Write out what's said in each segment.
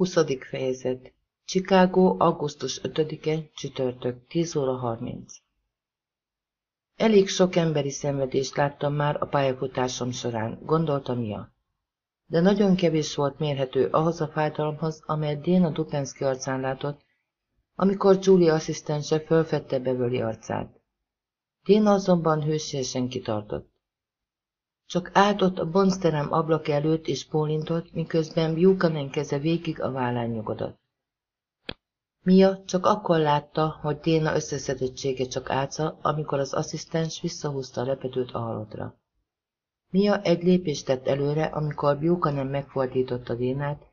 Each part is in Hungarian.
20. fejezet Chicago, augusztus 5-e, csütörtök, 10 óra 30. Elég sok emberi szenvedést láttam már a pályafutásom során, gondolta Mia. De nagyon kevés volt mérhető ahhoz a fájdalomhoz, amelyet Déna Dupenszki arcán látott, amikor Julia asszisztense fölfedte Beverly arcát. Déna azonban hősiesen kitartott. Csak állt ott a bonzterem ablak előtt és pólintott, miközben Buchanan keze végig a vállán nyugodott. Mia csak akkor látta, hogy Déna összeszedettsége csak álca, amikor az asszisztens visszahúzta a repedőt a halottra. Mia egy lépést tett előre, amikor Buchanan megfordította Dénát,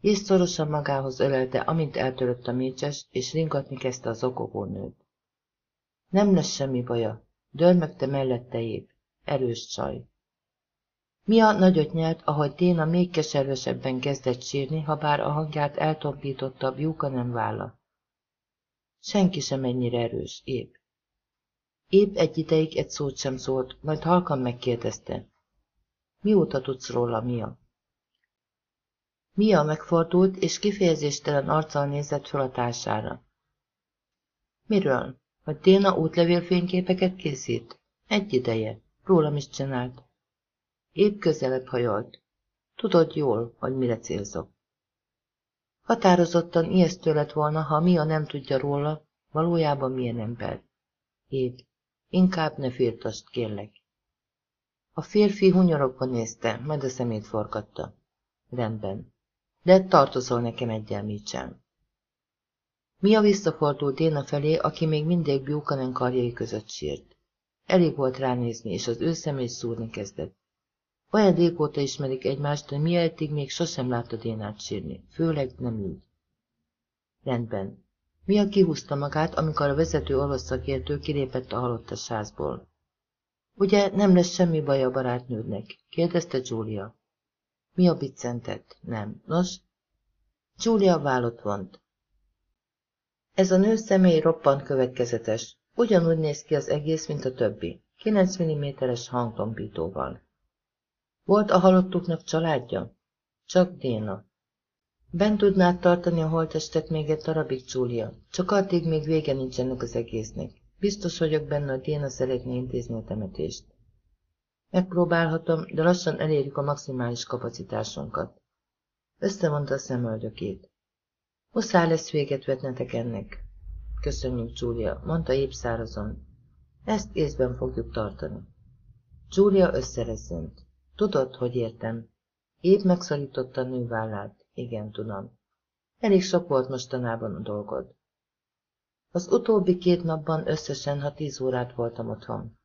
és szorosan magához ölelte, amint eltörött a mécses, és ringatni kezdte az okogó. Nem lesz semmi baja, dörmögte mellette épp, erős csaj. Mia nagyot nyelt, ahogy Déna még keservesebben kezdett sírni, ha bár a hangját eltompította a bjúka nem válla. Senki sem ennyire erős, épp. Épp egy ideig egy szót sem szólt, majd halkan megkérdezte. Mióta tudsz róla, Mia? Mia megfordult, és kifejezéstelen arccal nézett fel a társára. Miről? Hogy Déna útlevélfényképeket készít? Egy ideje. Rólam is csinált. Épp közelebb hajolt. Tudod jól, hogy mire célzok. Határozottan ijesztő lett volna, ha Mia nem tudja róla, valójában milyen ember. Épp, inkább ne firtasd, kérlek. A férfi hunyorogva nézte, majd a szemét forgatta. Rendben. De tartozol nekem egyel, Mitchell. Mia visszafordult Déna felé, aki még mindig Buchanan karjai között sírt. Elég volt ránézni, és az ő szemét szúrni kezdett. Olyan régóta ismerik egymást, de mi eddig még sosem látta Dénát sírni, főleg nem így. Rendben. Mia kihúzta magát, amikor a vezető orosz szakértő kilépett a halottas házból. Ugye nem lesz semmi baj a barátnődnek? kérdezte Julia. Mia biccentett. Nem. Nos? Julia vállott vont. Ez a nő személy roppant következetes. Ugyanúgy néz ki az egész, mint a többi. 9 mm-es hangtompítóval. Volt a halottuknak családja? Csak Déna. Bent tudnád tartani a holtestet még egy darabig, Julia. Csak addig még vége nincsenek az egésznek. Biztos vagyok benne, hogy Déna szeretné intézni a temetést. Megpróbálhatom, de lassan elérjük a maximális kapacitásunkat. Összemondta a szemöldökét. Muszáj lesz véget vetnetek ennek. Köszönjük, Julia, mondta épp szárazon. Ezt észben fogjuk tartani. Julia összerezzent. Tudod, hogy értem. Épp megszorította a nő. Igen, tudom. Elég sok volt mostanában a dolgod. Az utóbbi két napban összesen, ha tíz órát voltam otthon.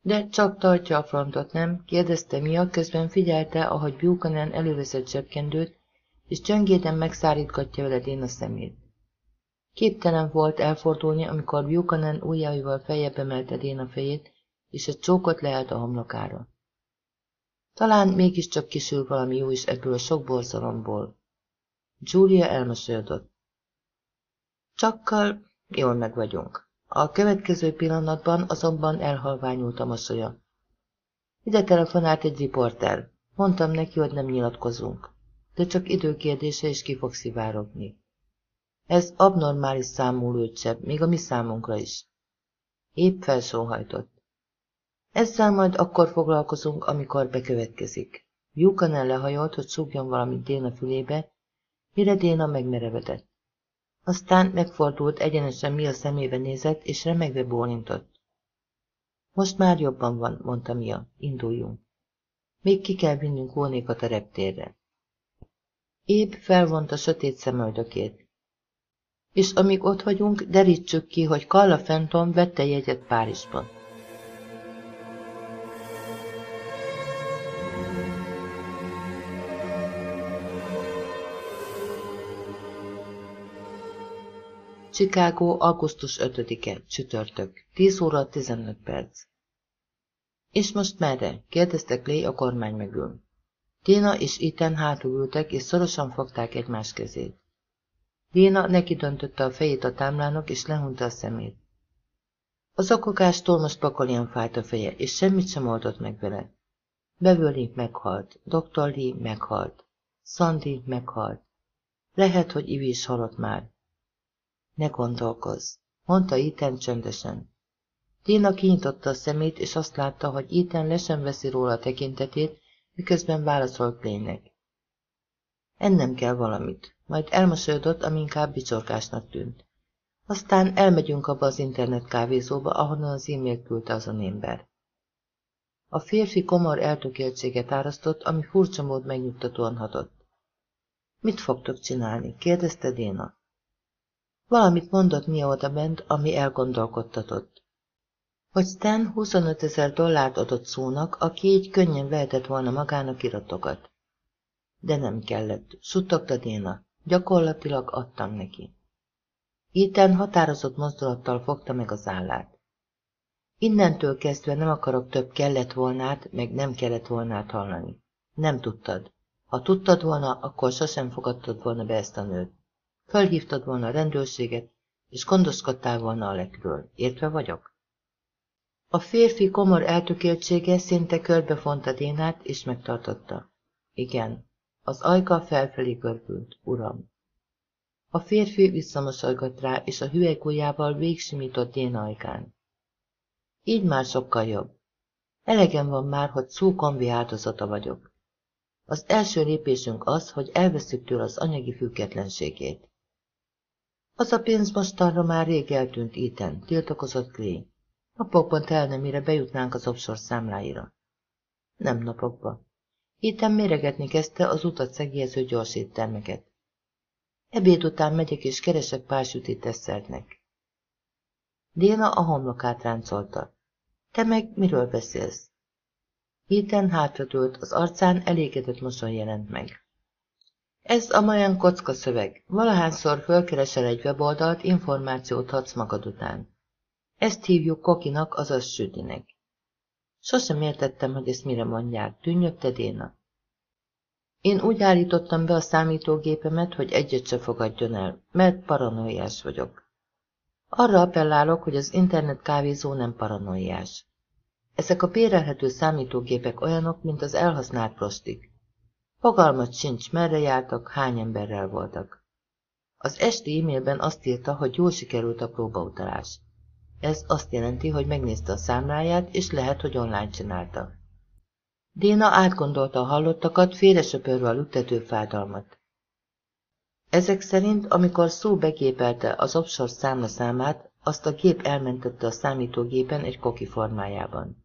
De csak tartja a frontot, nem? kérdezte Mia, közben figyelte, ahogy Buchanan előveszett zsebkendőt, és csöngéden megszárítgatja veled én a szemét. Képtelen volt elfordulni, amikor Buchanan ujjaival feljebb emelte Déna fejét, és egy csókot lehet a homlokára. Talán mégiscsak kisül valami jó is ebből a sok borzalomból. Julia elmosolyodott. Csakkal jól meg vagyunk. A következő pillanatban azonban elhalványult a mosolya. Ide telefonált egy riporter. Mondtam neki, hogy nem nyilatkozunk. De csak időkérdése is ki fog szivárogni. Ez abnormális számú lőtsebb, még a mi számunkra is. Épp felsóhajtott. Ezzel majd akkor foglalkozunk, amikor bekövetkezik. Buchanan lehajolt, hogy szúgjon valamit Déna fülébe, mire Déna megmerevedett. Aztán megfordult egyenesen Mia szemébe nézett, és remegve bólintott. Most már jobban van, mondta Mia, induljunk. Még ki kell vinnünk volnékat a reptérre. Épp felvonta sötét szemöldökét. És amíg ott vagyunk, derítsük ki, hogy Kalla Fenton vette jegyet Párizsban. Chicago, augusztus 5-e, csütörtök, 10 óra 15 perc. És most merre? kérdezte Clay a kormány mögül. Déna és Iten hátul ültek, és szorosan fogták egymás kezét. Déna neki döntötte a fejét a támlának, és lehunta a szemét. Az okogástól most pakoljan fájt a feje, és semmit sem oldott meg vele. Beverly meghalt, Dr. Lee meghalt, Sandy meghalt. Lehet, hogy Ivi is halott már. Ne gondolkozz, mondta Ethan csendesen. Tina kinyitotta a szemét, és azt látta, hogy Ethan le sem veszi róla a tekintetét, miközben válaszolt Plének. Ennem kell valamit, majd elmosolyodott, ami inkább bicsorkásnak tűnt. Aztán elmegyünk abba az internet kávézóba, ahonnan az e-mailt küldte az a ember. A férfi komor eltökéltséget árasztott, ami furcsa mód megnyugtatóan hatott. Mit fogtok csinálni? kérdezte Déna. Valamit mondott mi oda bent, ami elgondolkodtatott. Hogy Stan 25 ezer dollárt adott szónak, aki így könnyen vehetett volna magának iratokat. De nem kellett, suttogta Déna. Gyakorlatilag adtam neki. Ethan határozott mozdulattal fogta meg az állát. Innentől kezdve nem akarok több kellett volnát, meg nem kellett volnát hallani. Nem tudtad. Ha tudtad volna, akkor sosem fogadtad volna be ezt a nőt. Fölhívtad volna a rendőrséget, és gondoskodtál volna a legről. Értve vagyok? A férfi komor eltökéltsége szinte körbefonta Dénát, és megtartotta. Igen, az ajka felfelé görbült, uram. A férfi visszamosolygott rá, és a hüvelykujjával végsimított Déna ajkán. Így már sokkal jobb. Elegem van már, hogy szó kombi áldozata vagyok. Az első lépésünk az, hogy elveszük tőle az anyagi függetlenségét. Az a pénz most arra már rég eltűnt Ethan, tiltakozott Clay. Napokban telne, mire bejutnánk az offshore számláira. Nem napokba. Ethan méregetni kezdte az utat szegélyező gyorsíttermeket. Ebéd után megyek és keresek pár sütit desszertnek. Déna a homlokát ráncolta. Te meg miről beszélsz? Ethan hátradőlt, az arcán elégedett mosoly jelent meg. Ez a maján kocka szöveg. Valahányszor fölkeresel egy weboldalt, információt hadsz magad után. Ezt hívjuk kokinak, azaz sütinek. Sosem értettem, hogy ezt mire mondják, tűnjötte Déna. Én úgy állítottam be a számítógépemet, hogy egyet se fogadjon el, mert paranoiás vagyok. Arra appellálok, hogy az internet kávézó nem paranoiás. Ezek a bérelhető számítógépek olyanok, mint az elhasznált prostik. Fogalmat sincs, merre jártak, hány emberrel voltak. Az esti e-mailben azt írta, hogy jól sikerült a próbautalás. Ez azt jelenti, hogy megnézte a számláját, és lehet, hogy online csinálta. Déna átgondolta a hallottakat, félresöpörve a lüktető fádalmat. Ezek szerint, amikor szó begépelte az offshore számlaszámát, azt a gép elmentette a számítógépen egy koki formájában.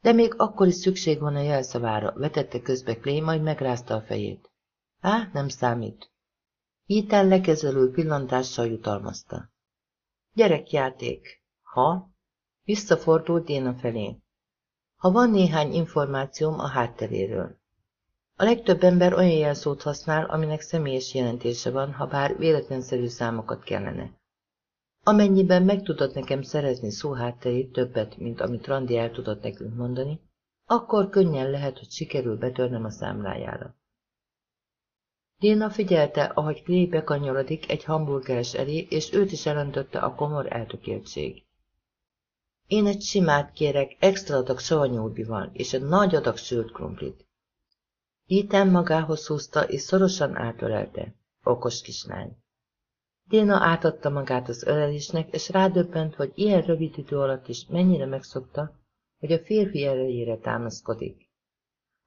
De még akkor is szükség van a jelszavára, vetette közbe Clay, majd megrázta a fejét. Á, nem számít. Ethan lekezelő pillantással jutalmazta. Gyerekjáték. Ha? Visszafordult Déna felé. Ha van néhány információm a hátteréről. A legtöbb ember olyan jelszót használ, aminek személyes jelentése van, ha bár véletlenszerű számokat kellene. Amennyiben meg tudod nekem szerezni szó hátterét többet, mint amit Randi el tudott nekünk mondani, akkor könnyen lehet, hogy sikerül betörnem a számlájára. Déna figyelte, ahogy Clay bekanyolodik egy hamburgeres elé, és őt is elöntötte a komor eltökéltség. Én egy simát kérek, extra adag savanyúbival, és egy nagy adag sült krumplit. Ethan magához húzta, és szorosan átölelte. Okos kislány. Déna átadta magát az ölelésnek, és rádöbbent, hogy ilyen rövid idő alatt is mennyire megszokta, hogy a férfi erejére támaszkodik.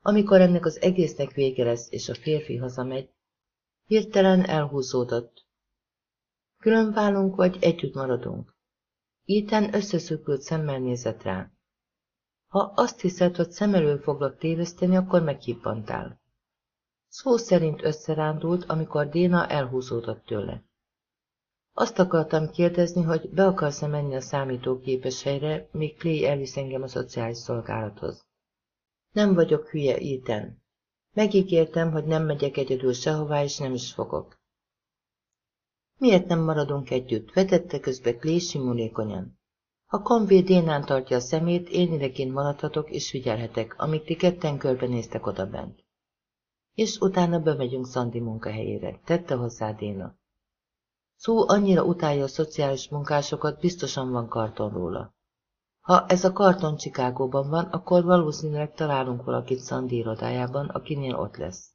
Amikor ennek az egésznek vége lesz, és a férfi hazamegy, hirtelen elhúzódott. Külön válunk, vagy együtt maradunk? Ethan összeszökült szemmel nézett rá. Ha azt hiszed, hogy szem elől foglak téveszteni, akkor meghippantál. Szó szerint összerándult, amikor Déna elhúzódott tőle. Azt akartam kérdezni, hogy be akarsz-e menni a számítógépes helyre, még Clay elvisz engem a szociális szolgálathoz. Nem vagyok hülye, Ethan. Megígértem, hogy nem megyek egyedül sehová, és nem is fogok. Miért nem maradunk együtt? Vetette közbe Clay simulékonyan. Ha Convé Dénán tartja a szemét, én idekint maradhatok és figyelhetek, amíg ti ketten körbenéztek odabent. És utána bemegyünk Szandi munkahelyére, tette hozzá Déna. Szó annyira utálja a szociális munkásokat, biztosan van karton róla. Ha ez a karton Csikágóban van, akkor valószínűleg találunk valakit Szandi irodájában, akinél ott lesz.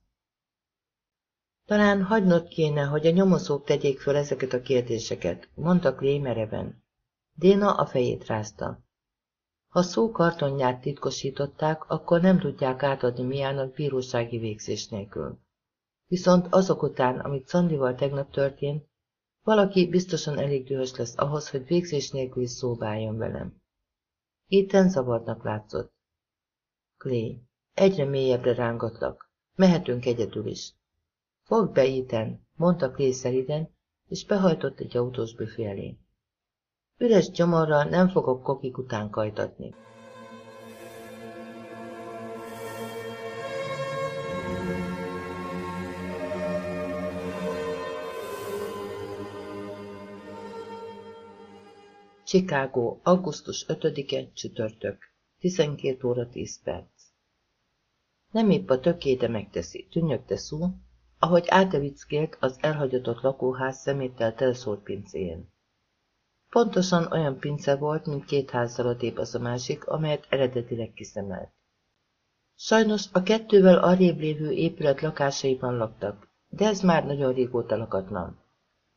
Talán hagynod kéne, hogy a nyomozók tegyék föl ezeket a kérdéseket, mondta Clay mereven. Déna a fejét rázta. Ha szó kartonját titkosították, akkor nem tudják átadni Miának bírósági végzés nélkül. Viszont azok után, amit Szandival tegnap történt, valaki biztosan elég dühös lesz ahhoz, hogy végzés nélkül is szóba álljon velem. Ethan zavartnak látszott. Clay, egyre mélyebbre rángatlak. Mehetünk egyedül is. Fogd be, Ethan, mondta Clay szeliden, és behajtott egy autós büfé elé. Üres gyomorral nem fogok kokik után kajtatni. Chicago, augusztus 5-e, csütörtök, 12 óra 10 perc. Nem épp a tökéde megteszi, tűnjögte szó, ahogy átevickélt az elhagyatott lakóház szeméttel teleszólt pincéjén. Pontosan olyan pince volt, mint két házzal odébb az a másik, amelyet eredetileg kiszemelt. Sajnos a kettővel arrébb lévő épület lakásaiban laktak, de ez már nagyon régóta lakatlan.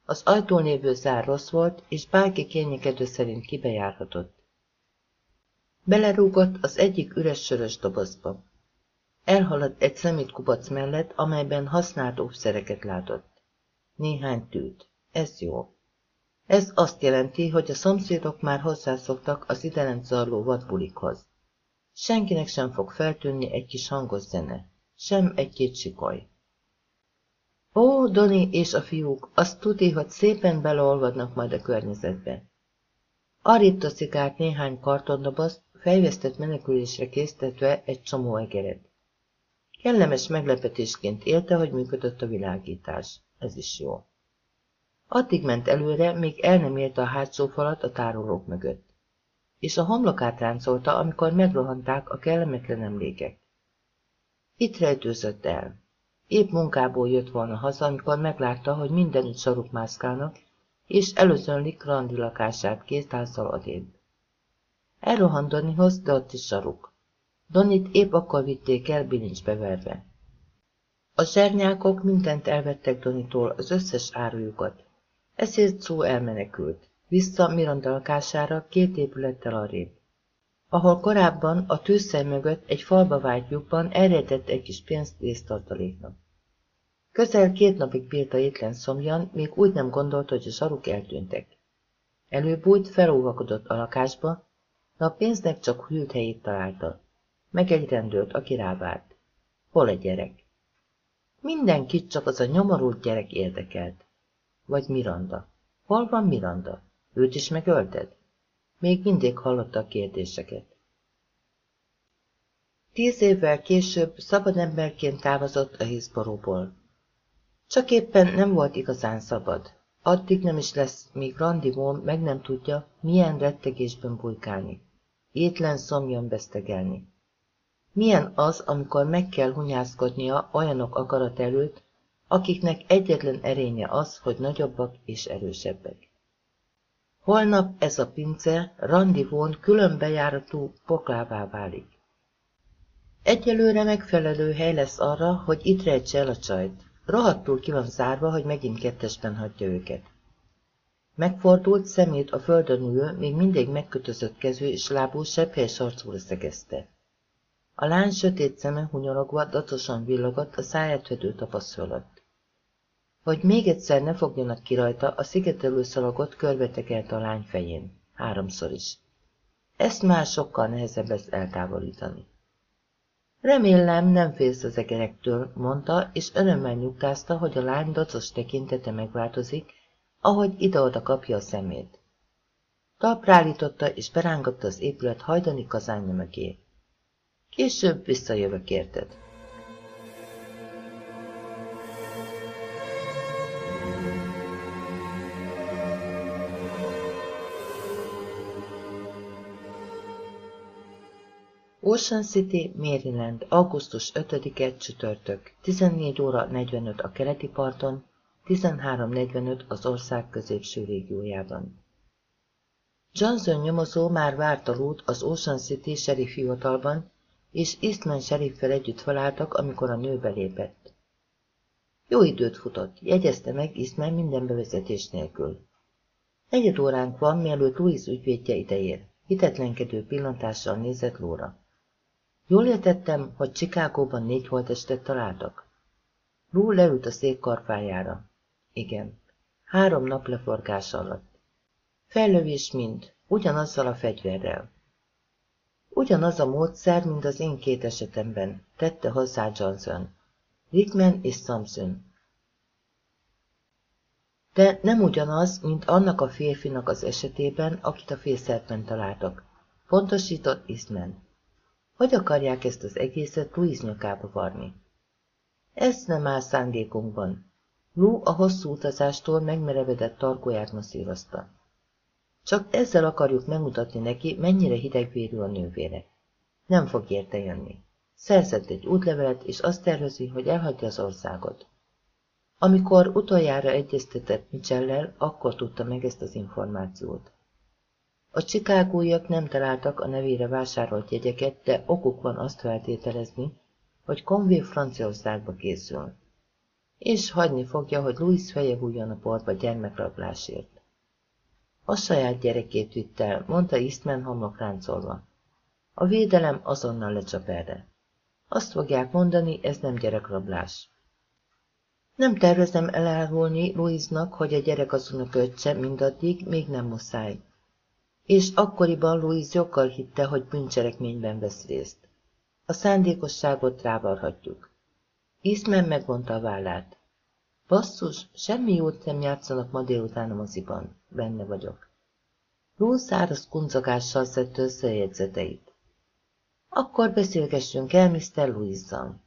Az ajtón lévő zár rossz volt, és bárki kényekedő szerint kibejárhatott. Belerúgott az egyik üres sörös dobozba. Elhaladt egy szemétkubac mellett, amelyben használt óvszereket látott. Néhány tűt. Ez jó. Ez azt jelenti, hogy a szomszédok már hozzászoktak az idelent zajló vadbulikhoz. Senkinek sem fog feltűnni egy kis hangos zene, sem egy-két sikoly. Ó, Doni és a fiúk, azt tudni, hogy szépen beleolvadnak majd a környezetbe. Arrébb toszikált néhány kartondobozt, fejvesztett menekülésre késztetve egy csomó egeret. Kellemes meglepetésként élte, hogy működött a világítás. Ez is jó. Addig ment előre, még el nem érte a hátsó falat a tárolók mögött. És a homlokát ráncolta, amikor megrohanták a kellemetlen emlékek. Itt rejtőzött el. Épp munkából jött volna haza, amikor meglátta, hogy mindenütt saruk mászkálnak, és előzönlik Randi lakását két házzal odébb. Elrohant Donihoz, de ott is saruk. Donit épp akkor vitték el bilincsbe verve. A zsernyákok mindent elvettek Donitól, az összes árujukat. Ezért szó elmenekült, vissza Miranda lakására két épülettel arrébb. Ahol korábban a tűzszer mögött egy falba vált lyukban elrejtett egy kis pénzt résztartaléknak. Közel két napig bírta étlen szomjan, még úgy nem gondolt, hogy a saruk eltűntek. Előbújt, felóvakodott a lakásba, de a pénznek csak hűlt helyét találta. Meg egy rendőrt, aki rávárt. Hol egy gyerek? Mindenkit csak az a nyomorult gyerek érdekelt. Vagy Miranda. Hol van Miranda? Őt is megölted? Még mindig hallotta a kérdéseket. Tíz évvel később szabad emberként távozott a Hizboróból. Csak éppen nem volt igazán szabad. Addig nem is lesz, míg Randivón meg nem tudja, milyen rettegésben bujkálni. Étlen szomjan vesztegelni. Milyen az, amikor meg kell hunyászkodnia olyanok akarat előtt, akiknek egyetlen erénye az, hogy nagyobbak és erősebbek. Holnap ez a pince randivón külön bejáratú poklává válik. Egyelőre megfelelő hely lesz arra, hogy itt rejtse el a csajt. Rohadtul ki van zárva, hogy megint kettesben hagyja őket. Megfordult szemét a földön ülő, még mindig megkötözött kezű és lábú sepphelyes arcúra szegezte. A lány sötét szeme hunyorogva datosan villogott a száját vedő tapasz fölött. Hogy még egyszer ne fogjanak ki rajta, a szigetelő szalagot körbetekelt a lány fején. Háromszor is. Ezt már sokkal nehezebb ezt eltávolítani. Remélem, nem félsz az egerektől, mondta, és örömmel nyugtázta, hogy a lány dacos tekintete megváltozik, ahogy ide-oda kapja a szemét. Talprálította és berángatta az épület hajdani kazánja mögé. Később visszajövök érted. Ocean City, Maryland, augusztus 5-e, csütörtök, 14 óra 45 a keleti parton, 13.45 az ország középső régiójában. Johnson nyomozó már várt a lút az Ocean City sheriff hivatalban, és Eastman sheriffel együtt felálltak, amikor a nő belépett. Jó időt futott, jegyezte meg Iszmán minden bevezetés nélkül. Negyed óránk van, mielőtt Louis ügyvédje ideér. Hitetlenkedő pillantással nézett Lóra. Jól értettem, hogy Csikágóban négy holtestet találtak? Lou leült a szék karfájára. Igen. Három nap leforgás alatt. Fellövés mind, ugyanazzal a fegyverrel. Ugyanaz a módszer, mint az én két esetemben, tette hozzá Johnson. Rickman és Samson. De nem ugyanaz, mint annak a férfinak az esetében, akit a fészerben találtak. Pontosított Eastman. Hogy akarják ezt az egészet Louis nyakába varni? Ez nem áll szándékunkban. Lou a hosszú utazástól megmerevedett tarkóját masszírozta. Csak ezzel akarjuk megmutatni neki, mennyire hidegvérű a nővére. Nem fog érte jönni. Szerzett egy útlevelet, és azt tervezi, hogy elhagyja az országot. Amikor utoljára egyeztetett Michellel, akkor tudta meg ezt az információt. A csikágóiak nem találtak a nevére vásárolt jegyeket, de okuk van azt feltételezni, hogy Convé Franciaországba készül. És hagyni fogja, hogy Louis feje hújjon a portba gyermekrablásért. A saját gyerekét vitt el, mondta Eastman homlok ráncolva. A védelem azonnal lecsap erre. Azt fogják mondani, ez nem gyerekrablás. Nem tervezem elárulni Louisnak, hogy a gyerek az unokölcse mindaddig, még nem muszáj. És akkoriban Louis joggal hitte, hogy bűncselekményben vesz részt. A szándékosságot rávarhatjuk. Eastman megvonta a vállát. Basszus, semmi jót nem játszanak ma délután a moziban. Benne vagyok. Ló száraz kuncogással szedte össze a jegyzeteit. Akkor beszélgessünk el Mr. Louis-zal.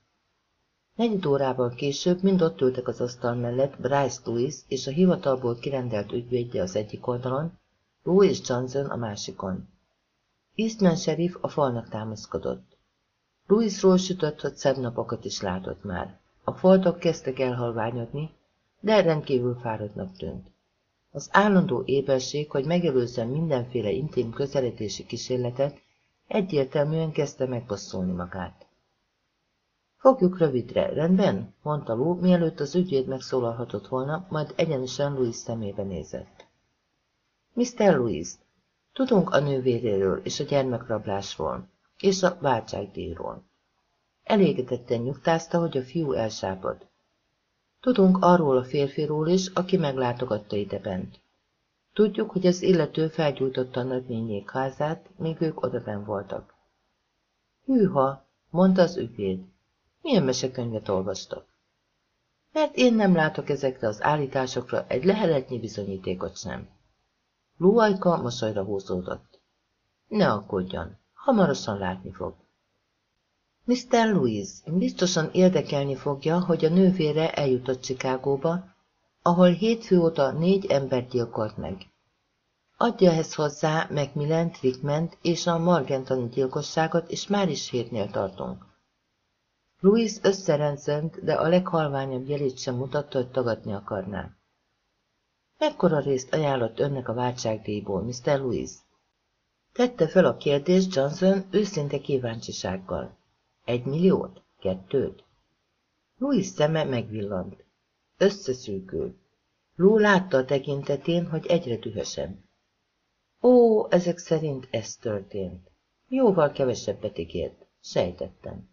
Negyed órával később mind ott ültek az asztal mellett Bryce Louis és a hivatalból kirendelt ügyvédje az egyik oldalon, Lou és Johnson a másikon. Eastman sheriff a falnak támaszkodott. Louisról sütött, hogy szebb napokat is látott már. A foltok kezdtek elhalványodni, de rendkívül fáradtnak tűnt. Az állandó éberség, hogy megelőzzen mindenféle intim közelítési kísérletet, egyértelműen kezdte megbosszolni magát. Fogjuk rövidre, rendben? mondta Lou, mielőtt az ügyvéd megszólalhatott volna, majd egyenesen Louis szemébe nézett. Mr. Louis, tudunk a nővéréről és a gyermekrablásról, és a váltságdíjról. Elégedetten nyugtázta, hogy a fiú elsápad. Tudunk arról a férfiról is, aki meglátogatta ide bent. Tudjuk, hogy az illető felgyújtotta a nagynényék házát, míg ők odaben voltak. Hűha, mondta az ügyvéd. Milyen mesekönyvet olvastak? Mert én nem látok ezekre az állításokra egy leheletnyi bizonyítékot sem. Lóajka mosolyra húzódott. Ne aggódjon, hamarosan látni fog. Mr. Louis biztosan érdekelni fogja, hogy a nővére eljutott Chicagóba, ahol hétfő óta négy embert gyilkolt meg. Adja ehhez hozzá Macmillan, Trickment és a Margentani gyilkosságot, és már is hétnél tartunk. Louis összerendszent, de a leghalványabb jelét sem mutatta, hogy tagadni akarná. Mekkora részt ajánlott önnek a váltságdíjból, Mr. Louis? Tette fel a kérdést Johnson őszinte kíváncsisággal. Egy milliót? Kettőt? Louis szeme megvillant. Összeszűkült. Lou látta a tekintetén, hogy egyre dühösebb. Ó, ezek szerint ez történt. Jóval kevesebbet ígért. Sejtettem.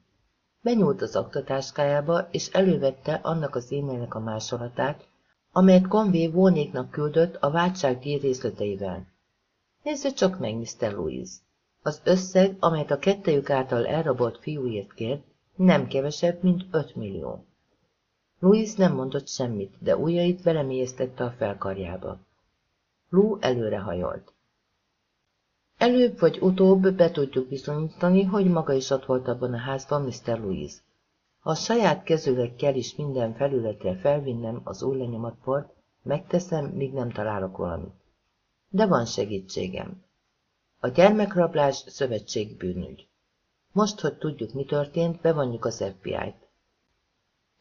Benyúlt az aktatáskájába, és elővette annak az e-mailnek a másolatát, amelyet Conway Vónéknak küldött a váltság díj részleteivel. Nézze csak meg, Mr. Louis. Az összeg, amelyet a kettejük által elrabolt fiúért kért, nem kevesebb, mint 5 millió. Louis nem mondott semmit, de ujjait belemélyeztette a felkarjába. Lou előrehajolt. Előbb vagy utóbb be tudjuk bizonyítani, hogy maga is ott volt abban a házban Mr. Louis. Ha a saját kezüvekkel is minden felületre felvinnem az új lenyomatport, megteszem, míg nem találok valamit. De van segítségem. A gyermekrablás szövetségi bűnügy. Most, hogy tudjuk, mi történt, bevonjuk az FBI-t.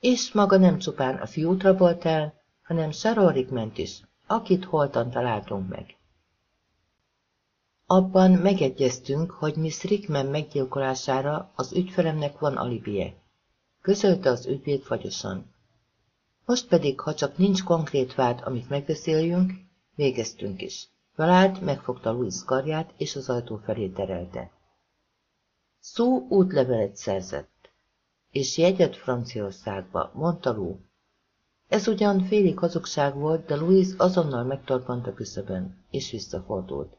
És maga nem csupán a fiút rabolt el, hanem Sharon ment is, akit holtan találtunk meg. Abban megegyeztünk, hogy Miss Rickman meggyilkolására az ügyfelemnek van alibije, közölte az ügyvéd fagyosan. Most pedig, ha csak nincs konkrét vád, amit megbeszéljünk, végeztünk is. Felállt, megfogta Louis karját, és az ajtó felé terelte. Szó útlevelet szerzett, és jegyet Franciaországba, mondta Lou. Ez ugyan félig hazugság volt, de Louis azonnal megtorpant a küszöbön, és visszafordult.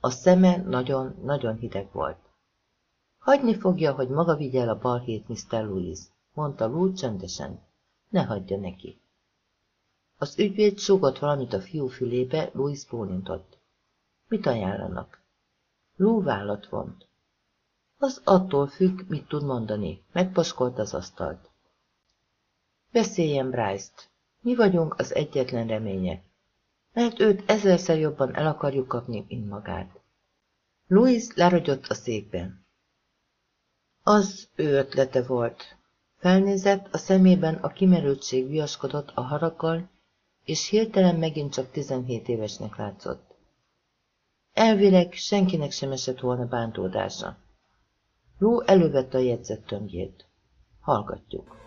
A szeme nagyon-nagyon hideg volt. Hagyni fogja, hogy maga vigye el a balhét, Mr. Louis, mondta Lou csendesen. Ne hagyja neki. Az ügyvéd súgott valamit a fiú fülébe, Louis bólintott. Mit ajánlanak? Lou vállat vont. Az attól függ, mit tud mondani. Megpaskolt az asztalt. Beszéljen Bryce-t. Mi vagyunk az egyetlen reménye. Mert őt ezerszer jobban el akarjuk kapni, mint magát. Louis leragyott a székben. Az ő ötlete volt. Felnézett, a szemében a kimerültség viaskodott a haraggal, és hirtelen megint csak 17 évesnek látszott. Elvileg senkinek sem esett volna bántódása. Ló elővette a jegyzett tömbjét. Hallgatjuk.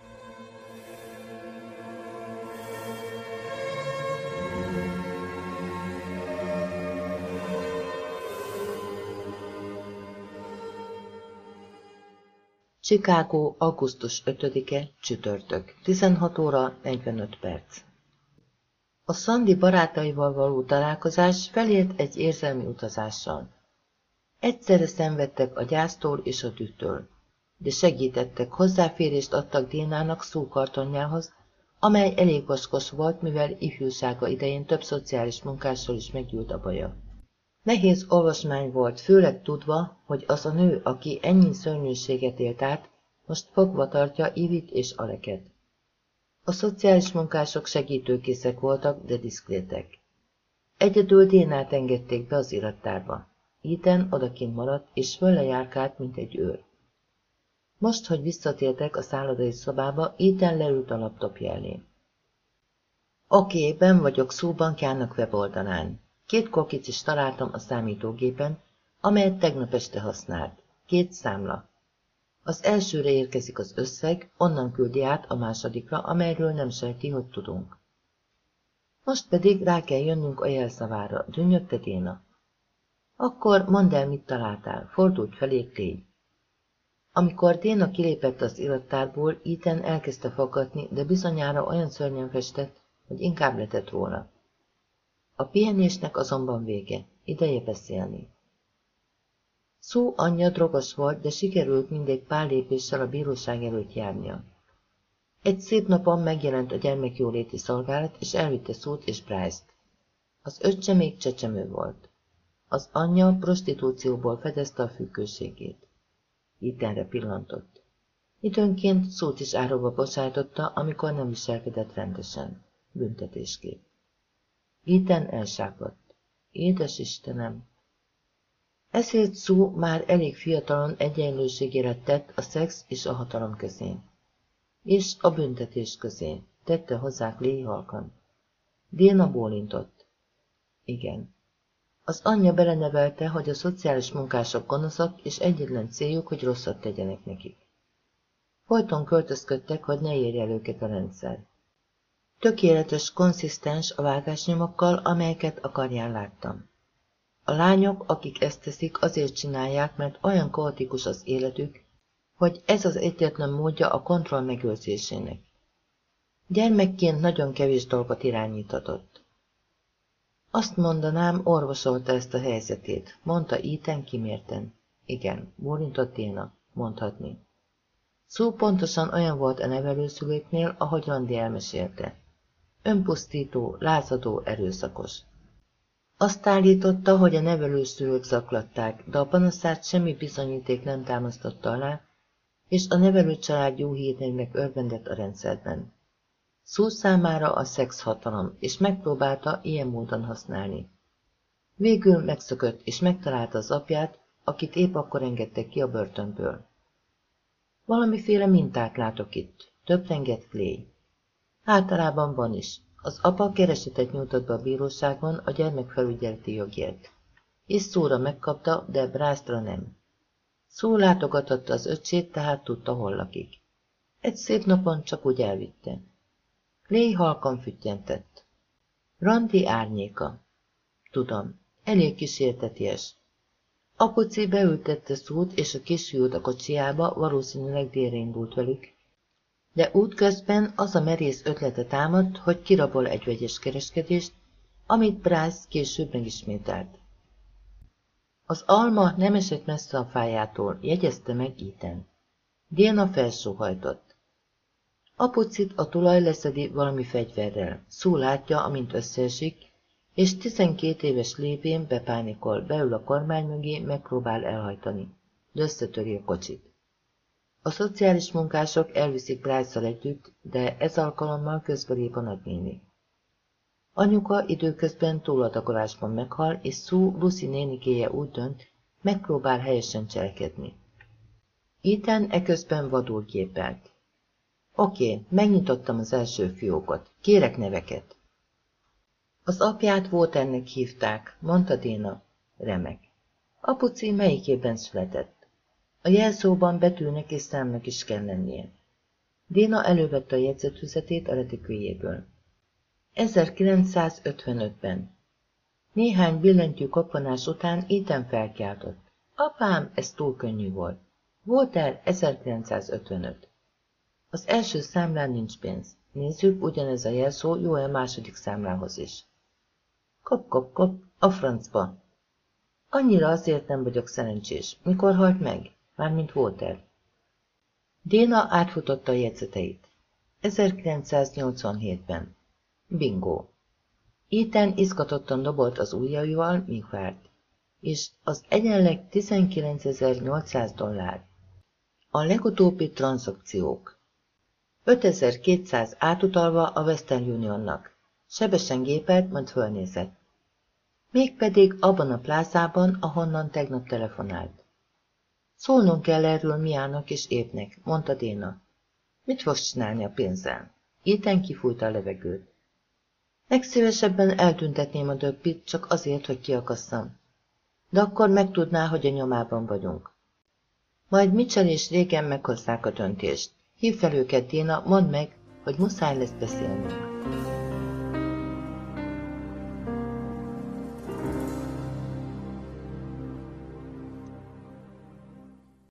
Chicago, augusztus 5-e, csütörtök, 16 óra 45 perc. A Szandi barátaival való találkozás felért egy érzelmi utazással. Egyszerre szenvedtek a gyásztól és a tűtől, de segítettek, hozzáférést adtak Dénának szókartonjához, amely elég vaskos volt, mivel ifjúsága idején több szociális munkással is meggyűlt a baja. Nehéz olvasmány volt, főleg tudva, hogy az a nő, aki ennyi szörnyűséget élt át, most fogva tartja Ivit és Aleket. A szociális munkások segítőkészek voltak, de diszkrétek. Egyedül Dénát engedték be az irattárba. Iten odakint maradt, és fölle mint egy őr. Most, hogy visszatértek a szállodai szobába, Iten leült a laptopja elé. Oké, ben vagyok szóbankjának weboldalán. Két kokit is találtam a számítógépen, amelyet tegnap este használt. Két számla. Az elsőre érkezik az összeg, onnan küldi át a másodikra, amelyről nem sejti, hogy tudunk. Most pedig rá kell jönnünk a jelszavára, dünnyögte Déna. Akkor mondd el, mit találtál, fordult felé Clay. Amikor Déna kilépett az irattárból, Ethan elkezdte fogadni, de bizonyára olyan szörnyen festett, hogy inkább letett róla. A pihenésnek azonban vége, ideje beszélni. Szó anyja drogos volt, de sikerült mindegy pár lépéssel a bíróság előtt járnia. Egy szép napon megjelent a gyermekjóléti szolgálat, és elvitte Szót és Bryce-t. Az öccse még csecsemő volt. Az anyja prostitúcióból fedezte a függőségét. Itenre pillantott. Időnként szót is áróba bocsájtotta, amikor nem viselkedett rendesen. Büntetésképp. Iten elsápadt. Édes Istenem! Ezért szó már elég fiatalon egyenlőségére tett a szex és a hatalom közé. És a büntetés közé, tette hozzá Léhi halkan. Déna bólintott. Igen. Az anyja belenevelte, hogy a szociális munkások gonoszak, és egyetlen céljuk, hogy rosszat tegyenek nekik. Folyton költözködtek, hogy ne érje el őket a rendszer. Tökéletes, konszisztens a vágásnyomokkal, amelyeket a karján láttam. A lányok, akik ezt teszik, azért csinálják, mert olyan kaotikus az életük, hogy ez az egyetlen módja a kontroll megőrzésének. Gyermekként nagyon kevés dolgot irányíthatott. Azt mondanám, orvosolta ezt a helyzetét, mondta Ethan kimérten. Igen, bólintott Téna, mondhatni. Szó pontosan olyan volt a nevelőszülőknél, ahogy Randi elmesélte. Önpusztító, lázadó, erőszakos. Azt állította, hogy a nevelőszülők zaklatták, de a panaszát semmi bizonyíték nem támasztotta alá, és a nevelőcsalád jó hírnévnek örvendett a rendszerben. Szó számára a szex hatalom, és megpróbálta ilyen módon használni. Végül megszökött, és megtalálta az apját, akit épp akkor engedtek ki a börtönből. Valamiféle mintát látok itt, több renget Clay. Általában van is, az apa keresetet nyújtott be a bíróságon a gyermekfelügyeleti jogért. És szóra megkapta, de Brásztra nem. Szó látogatatta az öcsét, tehát tudta, hol lakik. Egy szép napon csak úgy elvitte. Léj halkan füttyentett. Randi árnyéka. Tudom, elég kísérteties. Apuci beültette szót, és a kisfiút a kocsiába, valószínűleg délre indult velük, de útközben az a merész ötlete támadt, hogy kirabol egy vegyes kereskedést, amit Bryce később megismételt. Az alma nem esett messze a fájától, jegyezte meg Ethan. Diana felsóhajtott. Apucit a tulaj leszedi valami fegyverrel, szó látja, amint összeesik, és tizenkét éves lépén bepánikol, beül a kormány mögé, megpróbál elhajtani, de összetöri a kocsit. A szociális munkások elviszik bryce együtt, de ez alkalommal közbelép a nagynéni. Anyuka időközben túladagolásban meghal, és Szú Lucy nénikéje úgy dönt, megpróbál helyesen cselekedni. Ethan eközben vadul képelt. Oké, megnyitottam az első fiókot. Kérek neveket. Az apját Walternek hívták, mondta Déna. Remek. Apuci melyikében született? A jelszóban betűnek és számnak is kell lennie. Déna elővette a jegyzetfüzetét a retikőjéből. 1955-ben. Néhány billentyű koppanás után Ethan felkiáltott. Apám, ez túl könnyű volt. Volt el 1955. Az első számlán nincs pénz. Nézzük, ugyanez a jelszó jó-e második számlához is. Kop, kop, kop, a francba. Annyira azért nem vagyok szerencsés. Mikor halt meg? Mármint Walter. Déna átfutotta a jegyzeteit. 1987-ben. Bingo. Ethan izgatottan dobolt az ujjaival, míg várt. És az egyenleg 19.800 dollár. A legutóbbi tranzakciók. 5200 átutalva a Western Unionnak. Sebesen gépelt, majd fölnézett. Mégpedig abban a plázában, ahonnan tegnap telefonált. Szólnunk kell erről Miának és épnek, mondta Déna. Mit fogsz csinálni a pénzzel? Éten kifújta a levegőt. Legszívesebben eltüntetném a döppit, csak azért, hogy kiakasszam. De akkor megtudná, hogy a nyomában vagyunk. Majd Mitchell és régen meghozzák a döntést. Hív fel őket, Déna, mondd meg, hogy muszáj lesz beszélnünk.